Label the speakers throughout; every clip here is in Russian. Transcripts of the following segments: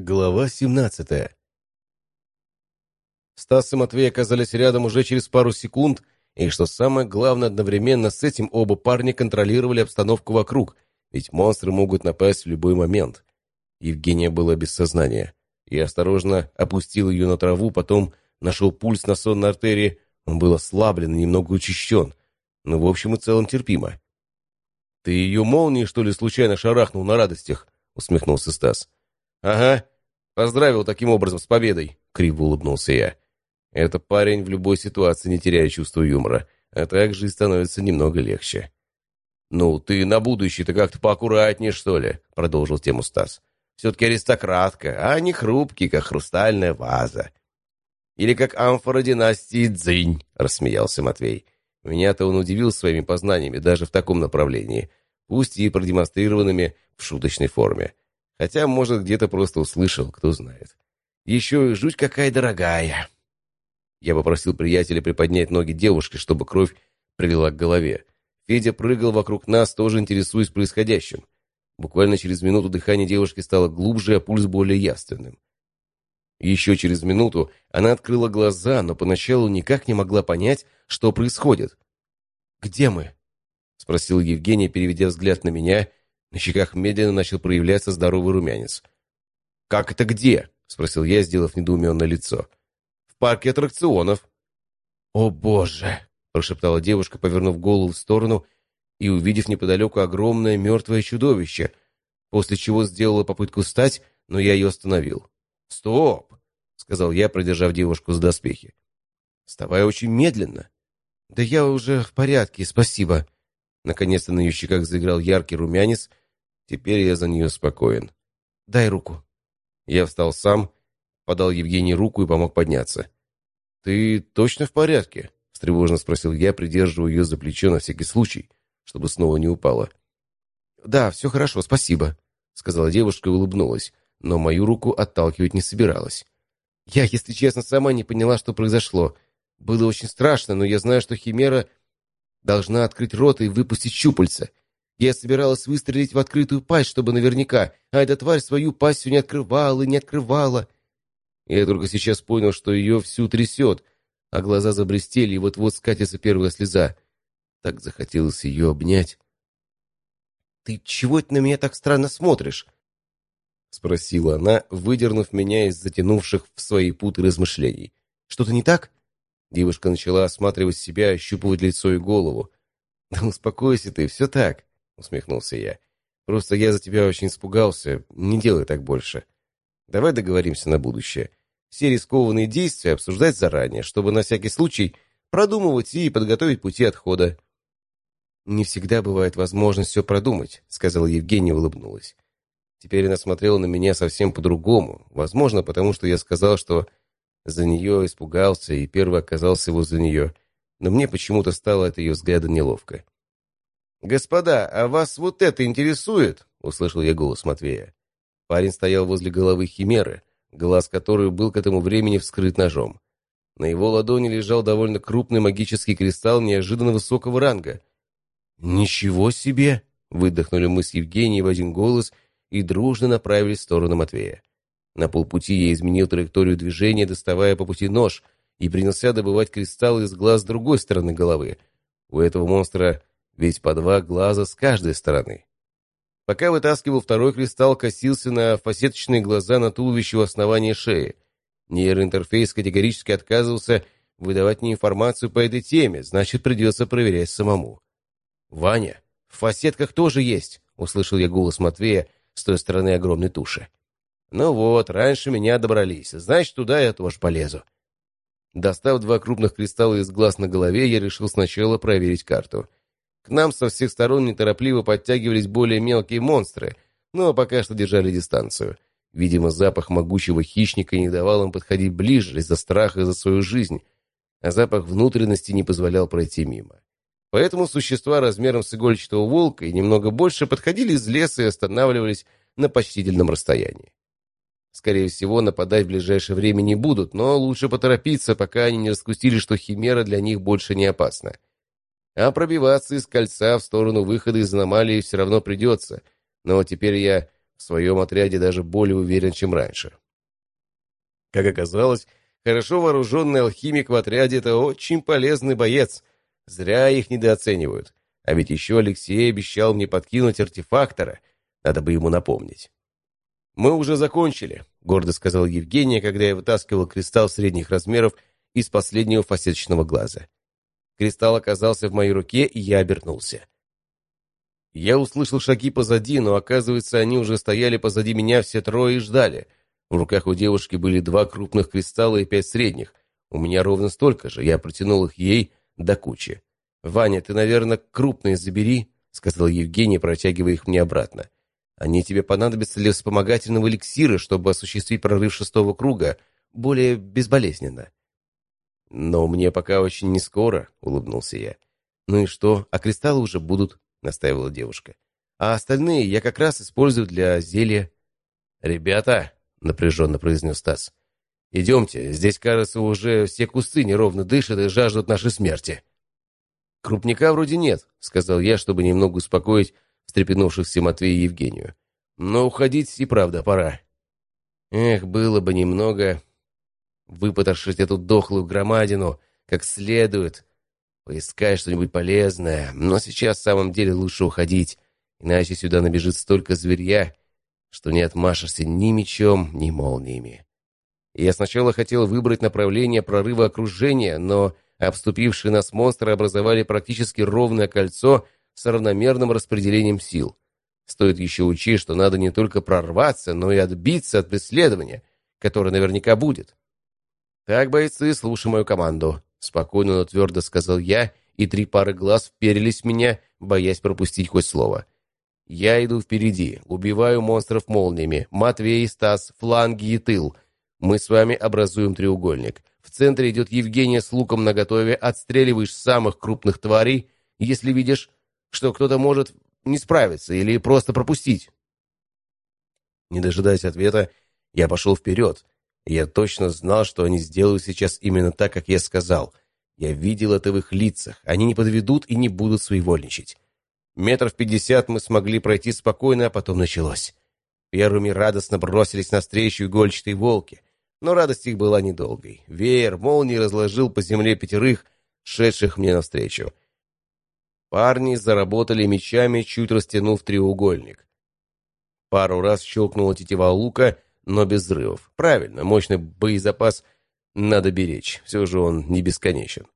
Speaker 1: Глава 17 Стас и Матвей оказались рядом уже через пару секунд, и, что самое главное, одновременно с этим оба парня контролировали обстановку вокруг, ведь монстры могут напасть в любой момент. Евгения была без сознания. Я осторожно опустил ее на траву, потом нашел пульс на сонной артерии. Он был ослаблен и немного учащен, но в общем и целом терпимо. «Ты ее молнией, что ли, случайно шарахнул на радостях?» — усмехнулся Стас. «Ага, поздравил таким образом с победой», — криво улыбнулся я. «Это парень в любой ситуации не теряет чувство юмора, а также и становится немного легче». «Ну, ты на будущее-то как-то поаккуратнее, что ли?» — продолжил тему Стас. «Все-таки аристократка, а не хрупкий, как хрустальная ваза». «Или как амфора династии Цзинь», — рассмеялся Матвей. Меня-то он удивил своими познаниями даже в таком направлении, пусть и продемонстрированными в шуточной форме. Хотя, может, где-то просто услышал, кто знает. Еще и жуть какая дорогая. Я попросил приятеля приподнять ноги девушки, чтобы кровь привела к голове. Федя прыгал вокруг нас, тоже интересуясь происходящим. Буквально через минуту дыхание девушки стало глубже, а пульс более явственным. Еще через минуту она открыла глаза, но поначалу никак не могла понять, что происходит. «Где мы?» — спросил Евгений, переведя взгляд на меня. На щеках медленно начал проявляться здоровый румянец. «Как это где?» — спросил я, сделав недоуменное лицо. «В парке аттракционов». «О, боже!» — прошептала девушка, повернув голову в сторону и увидев неподалеку огромное мертвое чудовище, после чего сделала попытку встать, но я ее остановил. «Стоп!» — сказал я, продержав девушку с доспехи. «Вставай очень медленно». «Да я уже в порядке, спасибо». Наконец-то на ее щеках заиграл яркий румянец. Теперь я за нее спокоен. «Дай руку». Я встал сам, подал Евгении руку и помог подняться. «Ты точно в порядке?» — встревоженно спросил я, придерживая ее за плечо на всякий случай, чтобы снова не упала. «Да, все хорошо, спасибо», — сказала девушка и улыбнулась но мою руку отталкивать не собиралась. Я, если честно, сама не поняла, что произошло. Было очень страшно, но я знаю, что Химера должна открыть рот и выпустить щупальца. Я собиралась выстрелить в открытую пасть, чтобы наверняка, а эта тварь свою пасть все не открывала и не открывала. Я только сейчас понял, что ее всю трясет, а глаза забрестели, и вот-вот скатится первая слеза. Так захотелось ее обнять. «Ты чего это на меня так странно смотришь?» — спросила она, выдернув меня из затянувших в свои путы размышлений. «Что-то не так?» Девушка начала осматривать себя, ощупывать лицо и голову. «Да успокойся ты, все так», — усмехнулся я. «Просто я за тебя очень испугался. Не делай так больше. Давай договоримся на будущее. Все рискованные действия обсуждать заранее, чтобы на всякий случай продумывать и подготовить пути отхода». «Не всегда бывает возможность все продумать», — сказала Евгения и улыбнулась. Теперь она смотрела на меня совсем по-другому. Возможно, потому что я сказал, что за нее испугался и первый оказался возле нее. Но мне почему-то стало от ее взгляда неловко. «Господа, а вас вот это интересует?» — услышал я голос Матвея. Парень стоял возле головы Химеры, глаз которой был к этому времени вскрыт ножом. На его ладони лежал довольно крупный магический кристалл неожиданно высокого ранга. «Ничего себе!» — выдохнули мы с Евгенией в один голос — и дружно направились в сторону Матвея. На полпути я изменил траекторию движения, доставая по пути нож, и принялся добывать кристаллы из глаз другой стороны головы. У этого монстра ведь по два глаза с каждой стороны. Пока вытаскивал второй кристалл, косился на фасеточные глаза на туловище у основания шеи. Нейроинтерфейс категорически отказывался выдавать мне информацию по этой теме, значит, придется проверять самому. «Ваня, в фасетках тоже есть!» — услышал я голос Матвея, с той стороны огромной туши. «Ну вот, раньше меня добрались, значит, туда я тоже полезу». Достав два крупных кристалла из глаз на голове, я решил сначала проверить карту. К нам со всех сторон неторопливо подтягивались более мелкие монстры, но пока что держали дистанцию. Видимо, запах могучего хищника не давал им подходить ближе из-за страха за свою жизнь, а запах внутренности не позволял пройти мимо. Поэтому существа размером с игольчатого волка и немного больше подходили из леса и останавливались на почтительном расстоянии. Скорее всего, нападать в ближайшее время не будут, но лучше поторопиться, пока они не раскусили, что химера для них больше не опасна. А пробиваться из кольца в сторону выхода из аномалии все равно придется. Но теперь я в своем отряде даже более уверен, чем раньше. Как оказалось, хорошо вооруженный алхимик в отряде — это очень полезный боец. Зря их недооценивают. А ведь еще Алексей обещал мне подкинуть артефактора. Надо бы ему напомнить. «Мы уже закончили», — гордо сказал Евгения, когда я вытаскивал кристалл средних размеров из последнего фасеточного глаза. Кристалл оказался в моей руке, и я обернулся. Я услышал шаги позади, но, оказывается, они уже стояли позади меня все трое и ждали. В руках у девушки были два крупных кристалла и пять средних. У меня ровно столько же, я протянул их ей до кучи. «Ваня, ты, наверное, крупные забери», — сказал Евгений, протягивая их мне обратно. «Они тебе понадобятся для вспомогательного эликсира, чтобы осуществить прорыв шестого круга более безболезненно». «Но мне пока очень не скоро», — улыбнулся я. «Ну и что, а кристаллы уже будут?» — настаивала девушка. «А остальные я как раз использую для зелья». «Ребята», — напряженно произнес Стас, — «идемте, здесь, кажется, уже все кусты неровно дышат и жаждут нашей смерти». «Крупника вроде нет», — сказал я, чтобы немного успокоить встрепенувшихся Матвея и Евгению. «Но уходить и правда пора». Эх, было бы немного выпотрошить эту дохлую громадину как следует, поискать что-нибудь полезное, но сейчас в самом деле лучше уходить, иначе сюда набежит столько зверья, что не отмашешься ни мечом, ни молниями. Я сначала хотел выбрать направление прорыва окружения, но обступившие нас монстры образовали практически ровное кольцо с равномерным распределением сил. Стоит еще учесть, что надо не только прорваться, но и отбиться от преследования, которое наверняка будет. «Так, бойцы, слушай мою команду», — спокойно, но твердо сказал я, и три пары глаз вперились в меня, боясь пропустить хоть слово. «Я иду впереди, убиваю монстров молниями, Матвей, Стас, фланги и тыл. Мы с вами образуем треугольник. В центре идет Евгения с луком наготове, отстреливаешь самых крупных тварей, если видишь, что кто-то может не справиться или просто пропустить». Не дожидаясь ответа, я пошел вперед, я точно знал, что они сделают сейчас именно так, как я сказал. Я видел это в их лицах. Они не подведут и не будут своевольничать. Метров пятьдесят мы смогли пройти спокойно, а потом началось. Первыми радостно бросились навстречу игольчатые волки. Но радость их была недолгой. Веер молнии разложил по земле пятерых, шедших мне навстречу. Парни заработали мечами, чуть растянув треугольник. Пару раз щелкнула тетива лука — но без взрывов. Правильно, мощный боезапас надо беречь, все же он не бесконечен.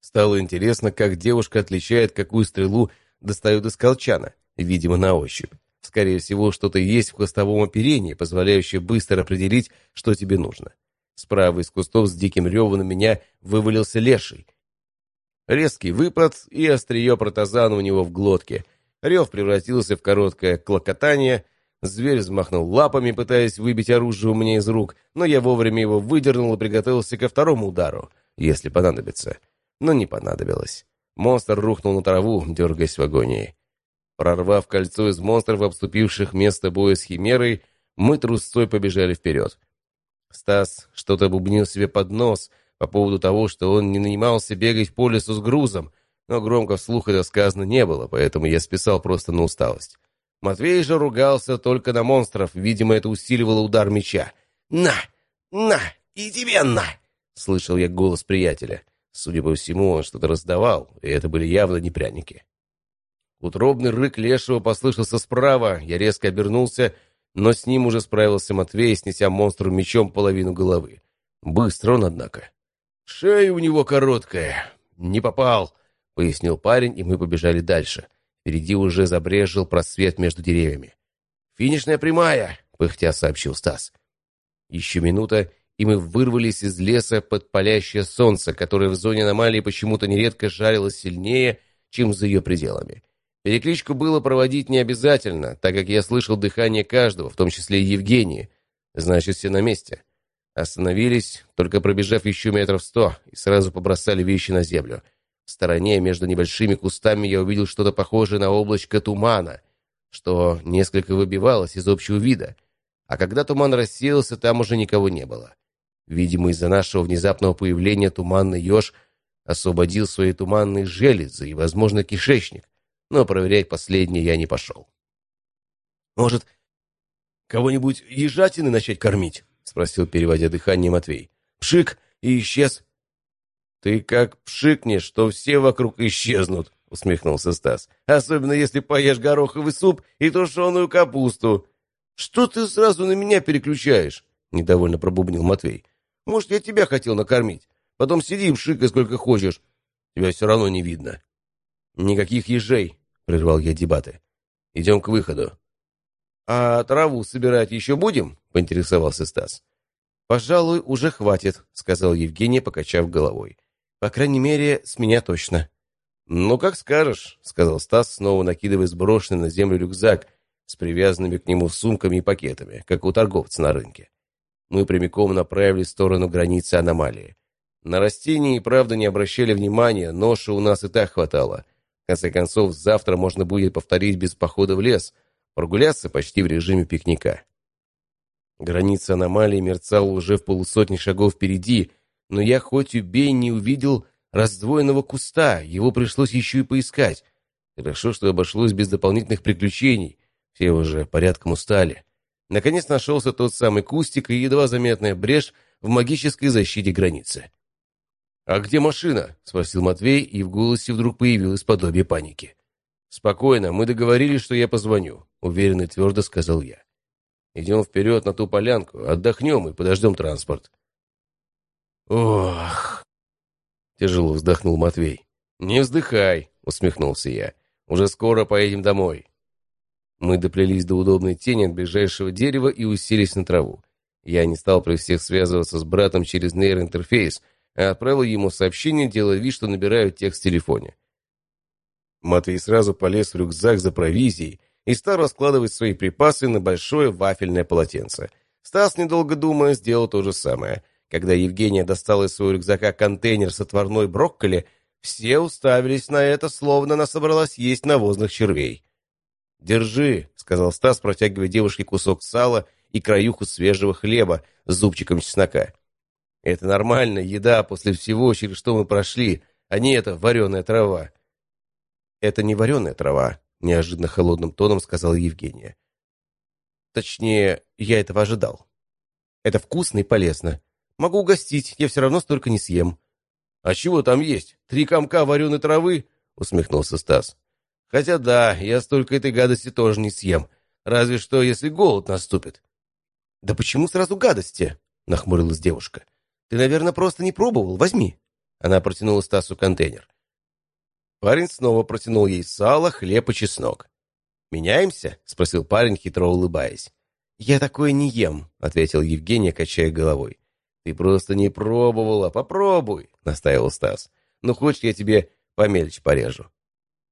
Speaker 1: Стало интересно, как девушка отличает, какую стрелу достает из колчана, видимо, на ощупь. Скорее всего, что-то есть в хвостовом оперении, позволяющее быстро определить, что тебе нужно. Справа из кустов с диким ревом на меня вывалился леший. Резкий выпад и острие протазана у него в глотке. Рев превратился в короткое клокотание — Зверь взмахнул лапами, пытаясь выбить оружие у меня из рук, но я вовремя его выдернул и приготовился ко второму удару, если понадобится. Но не понадобилось. Монстр рухнул на траву, дергаясь в агонии. Прорвав кольцо из монстров, обступивших место боя с химерой, мы трусцой побежали вперед. Стас что-то бубнил себе под нос по поводу того, что он не нанимался бегать по лесу с грузом, но громко вслух это сказано не было, поэтому я списал просто на усталость. Матвей же ругался только на монстров, видимо, это усиливало удар меча. «На! На! И тебе на!» — слышал я голос приятеля. Судя по всему, он что-то раздавал, и это были явно не пряники. Утробный рык лешего послышался справа, я резко обернулся, но с ним уже справился Матвей, снеся монстру мечом половину головы. Быстро он, однако. «Шея у него короткая. Не попал», — пояснил парень, и мы побежали дальше. Впереди уже забрежил просвет между деревьями. «Финишная прямая!» — пыхтя сообщил Стас. Еще минута, и мы вырвались из леса под палящее солнце, которое в зоне аномалии почему-то нередко жарило сильнее, чем за ее пределами. Перекличку было проводить не обязательно, так как я слышал дыхание каждого, в том числе и Евгении. Значит, все на месте. Остановились, только пробежав еще метров сто, и сразу побросали вещи на землю — в стороне, между небольшими кустами, я увидел что-то похожее на облачко тумана, что несколько выбивалось из общего вида. А когда туман рассеялся, там уже никого не было. Видимо, из-за нашего внезапного появления туманный еж освободил свои туманные железы и, возможно, кишечник, но проверять последнее я не пошел. «Может, кого-нибудь ежатины начать кормить?» — спросил, переводя дыхание Матвей. «Пшик и исчез». «Ты как пшикнешь, что все вокруг исчезнут», — усмехнулся Стас. «Особенно если поешь гороховый суп и тушеную капусту». «Что ты сразу на меня переключаешь?» — недовольно пробубнил Матвей. «Может, я тебя хотел накормить? Потом сиди и пшикай сколько хочешь. Тебя все равно не видно». «Никаких ежей», — прервал я дебаты. «Идем к выходу». «А траву собирать еще будем?» — поинтересовался Стас. «Пожалуй, уже хватит», — сказал Евгений, покачав головой. «По крайней мере, с меня точно». «Ну, как скажешь», — сказал Стас, снова накидывая сброшенный на землю рюкзак с привязанными к нему сумками и пакетами, как у торговца на рынке. Мы прямиком направились в сторону границы аномалии. На растения и правда не обращали внимания, ноши у нас и так хватало. В конце концов, завтра можно будет повторить без похода в лес, прогуляться почти в режиме пикника. Граница аномалии мерцала уже в полусотни шагов впереди, но я хоть убей не увидел раздвоенного куста, его пришлось еще и поискать. Хорошо, что обошлось без дополнительных приключений, все уже порядком устали. Наконец нашелся тот самый кустик и едва заметная брешь в магической защите границы. «А где машина?» — спросил Матвей, и в голосе вдруг появилось подобие паники. «Спокойно, мы договорились, что я позвоню», — уверенно и твердо сказал я. Идем вперед на ту полянку, отдохнем и подождем транспорт. Ох! Тяжело вздохнул Матвей. Не вздыхай, усмехнулся я. Уже скоро поедем домой. Мы доплелись до удобной тени от ближайшего дерева и уселись на траву. Я не стал при всех связываться с братом через нейроинтерфейс, а отправил ему сообщение, делая вид, что набираю текст в телефоне. Матвей сразу полез в рюкзак за провизией, и стал раскладывать свои припасы на большое вафельное полотенце. Стас, недолго думая, сделал то же самое. Когда Евгения достала из своего рюкзака контейнер с отварной брокколи, все уставились на это, словно она собралась есть навозных червей. «Держи», — сказал Стас, протягивая девушке кусок сала и краюху свежего хлеба с зубчиком чеснока. «Это нормально, еда после всего, через что мы прошли, а не эта вареная трава». «Это не вареная трава», — неожиданно холодным тоном сказала Евгения. «Точнее, я этого ожидал. Это вкусно и полезно. Могу угостить, я все равно столько не съем». «А чего там есть? Три комка вареной травы?» — усмехнулся Стас. «Хотя да, я столько этой гадости тоже не съем. Разве что, если голод наступит». «Да почему сразу гадости?» — нахмурилась девушка. «Ты, наверное, просто не пробовал. Возьми». Она протянула Стасу контейнер. Парень снова протянул ей сало, хлеб и чеснок. «Меняемся?» — спросил парень, хитро улыбаясь. «Я такое не ем», — ответил Евгения, качая головой. «Ты просто не пробовала, попробуй», — настаивал Стас. «Ну, хочешь, я тебе помельче порежу?»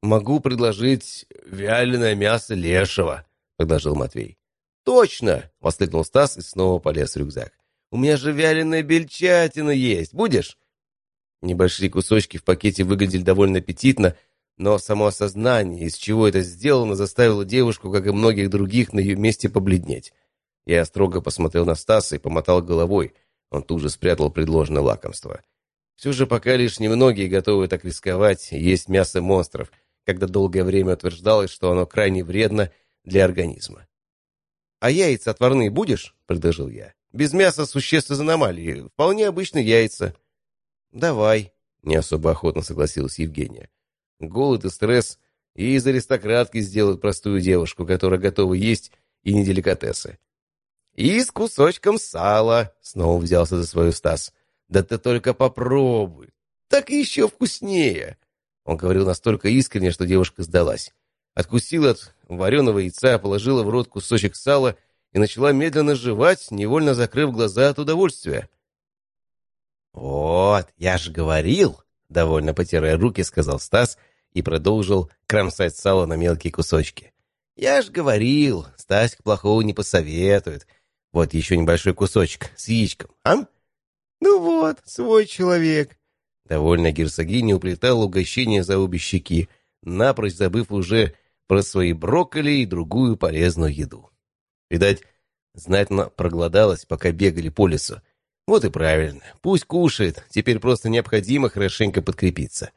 Speaker 1: «Могу предложить вяленое мясо лешего», — предложил Матвей. «Точно!» — воскликнул Стас и снова полез в рюкзак. «У меня же вяленая бельчатина есть. Будешь?» Небольшие кусочки в пакете выглядели довольно аппетитно, но само осознание, из чего это сделано, заставило девушку, как и многих других, на ее месте побледнеть. Я строго посмотрел на Стаса и помотал головой. Он тут же спрятал предложенное лакомство. Все же пока лишь немногие готовы так рисковать есть мясо монстров, когда долгое время утверждалось, что оно крайне вредно для организма. «А яйца отварные будешь?» — предложил я. «Без мяса существ из аномалии. Вполне обычные яйца». «Давай», — не особо охотно согласилась Евгения. Голод и стресс и из аристократки сделают простую девушку, которая готова есть и не деликатесы. «И с кусочком сала», — снова взялся за свою Стас. «Да ты только попробуй, так еще вкуснее». Он говорил настолько искренне, что девушка сдалась. Откусила от вареного яйца, положила в рот кусочек сала и начала медленно жевать, невольно закрыв глаза от удовольствия. «Вот, я же говорил!» — довольно потирая руки, сказал Стас и продолжил кромсать сало на мелкие кусочки. «Я ж говорил, Стасик плохого не посоветует. Вот еще небольшой кусочек с яичком, а?» «Ну вот, свой человек!» Довольно герцогиня уплетала угощение за обе щеки, напрочь забыв уже про свои брокколи и другую полезную еду. Видать, знатно проголодалась, пока бегали по лесу, вот и правильно. Пусть кушает. Теперь просто необходимо хорошенько подкрепиться.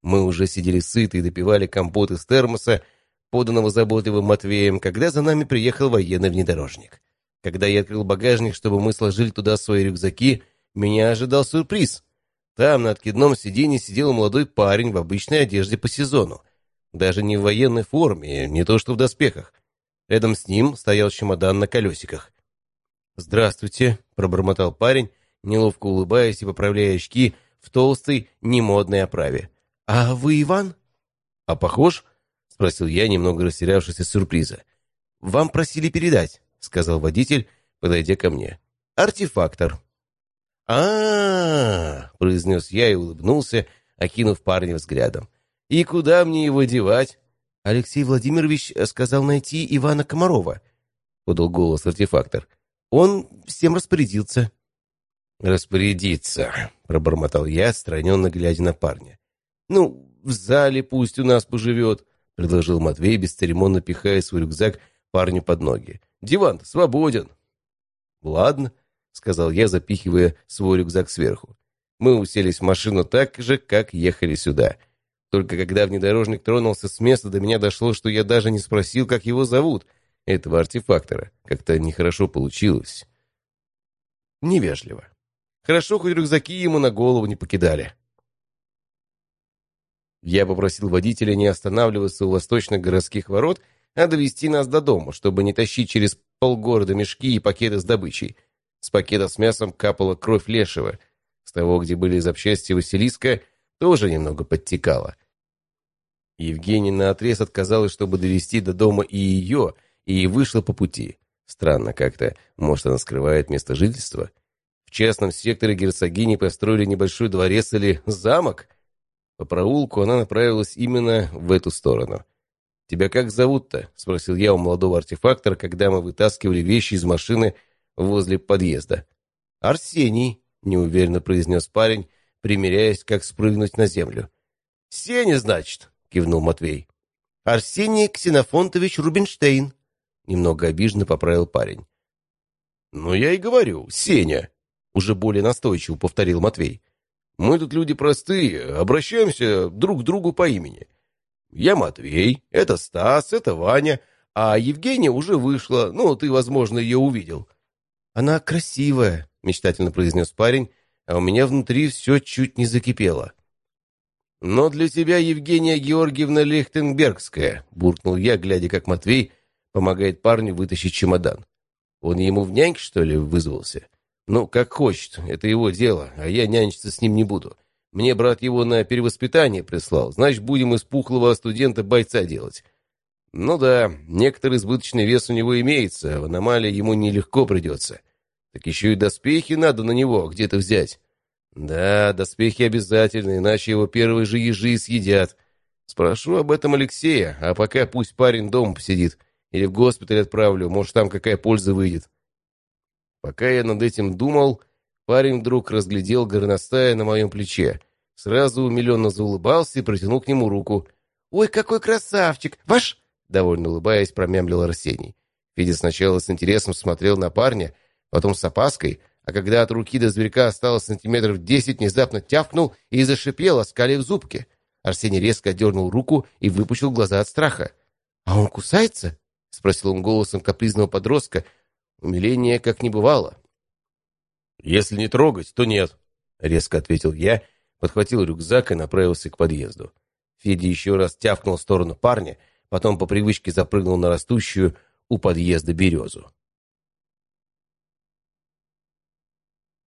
Speaker 1: Мы уже сидели сыты и допивали компот из термоса, поданного заботливым Матвеем, когда за нами приехал военный внедорожник. Когда я открыл багажник, чтобы мы сложили туда свои рюкзаки, меня ожидал сюрприз. Там на откидном сиденье сидел молодой парень в обычной одежде по сезону. Даже не в военной форме, не то что в доспехах. Рядом с ним стоял чемодан на колесиках. «Здравствуйте», — пробормотал парень, неловко улыбаясь и поправляя очки в толстой, немодной оправе. «А вы Иван?» «А похож?» — спросил я, немного растерявшись от сюрприза. «Вам просили передать», — сказал водитель, подойдя ко мне. «Артефактор». а, произнес я и улыбнулся, окинув парня взглядом. «И куда мне его девать?» «Алексей Владимирович сказал найти Ивана Комарова», — подал голос артефактор. «Он всем распорядился».
Speaker 2: «Распорядиться», — пробормотал я, страненно глядя на парня. «Ну, в зале пусть у нас поживет», — предложил Матвей, бесцеремонно пихая свой рюкзак парню под ноги. «Диван свободен».
Speaker 1: «Ладно», — сказал я, запихивая свой рюкзак сверху. Мы уселись в машину так же, как ехали сюда. Только когда внедорожник тронулся с места, до меня дошло, что я даже не спросил, как его зовут, этого артефактора. Как-то нехорошо получилось. Невежливо. Хорошо, хоть рюкзаки ему на голову не покидали. Я попросил водителя не останавливаться у восточных городских ворот, а довести нас до дома, чтобы не тащить через полгорода мешки и пакеты с добычей. С пакета с мясом капала кровь лешего. С того, где были запчасти Василиска, тоже немного подтекала. Евгения наотрез отказалась, чтобы довести до дома и ее, и вышла по пути. Странно как-то. Может, она скрывает место жительства? В частном секторе герцогини построили небольшой дворец или замок? По проулку она направилась именно в эту сторону. «Тебя как зовут-то?» — спросил я у молодого артефактора, когда мы вытаскивали вещи из машины возле подъезда. «Арсений», — неуверенно произнес парень, примеряясь, как спрыгнуть на землю. «Сеня, значит», — кивнул Матвей. «Арсений Ксенофонтович Рубинштейн», — немного обиженно поправил парень. «Ну, я и говорю, Сеня», — уже более настойчиво повторил Матвей. Мы тут люди простые, обращаемся друг к другу по имени. Я Матвей, это Стас, это Ваня, а Евгения уже вышла, ну, ты, возможно, ее увидел». «Она красивая», — мечтательно произнес парень, а у меня внутри все чуть не закипело. «Но для тебя Евгения Георгиевна Лихтенбергская», — буркнул я, глядя, как Матвей помогает парню вытащить чемодан. Он ему в няньке, что ли, вызвался? Ну, как хочет, это его дело, а я нянчиться с ним не буду. Мне брат его на перевоспитание прислал, значит, будем из пухлого студента-бойца делать. Ну да, некоторый избыточный вес у него имеется, в аномалии ему нелегко придется. Так еще и доспехи надо на него где-то взять. Да, доспехи обязательно, иначе его первые же ежи съедят. Спрошу об этом Алексея, а пока пусть парень дома посидит. Или в госпиталь отправлю, может, там какая польза выйдет. Пока я над этим думал, парень вдруг разглядел горностая на моем плече. Сразу умиленно заулыбался и протянул к нему руку. «Ой, какой красавчик! Ваш...» Довольно улыбаясь, промямлил Арсений. Федя сначала с интересом смотрел на парня, потом с опаской, а когда от руки до зверька осталось сантиметров десять, внезапно тявкнул и зашипел, оскалив зубки. Арсений резко дернул руку и выпучил глаза от страха. «А он кусается?» — спросил он голосом капризного подростка, Умиления как не бывало. «Если не трогать, то нет», — резко ответил я, подхватил рюкзак и направился к подъезду. Федя еще раз тявкнул в сторону парня, потом по привычке запрыгнул на растущую у подъезда березу.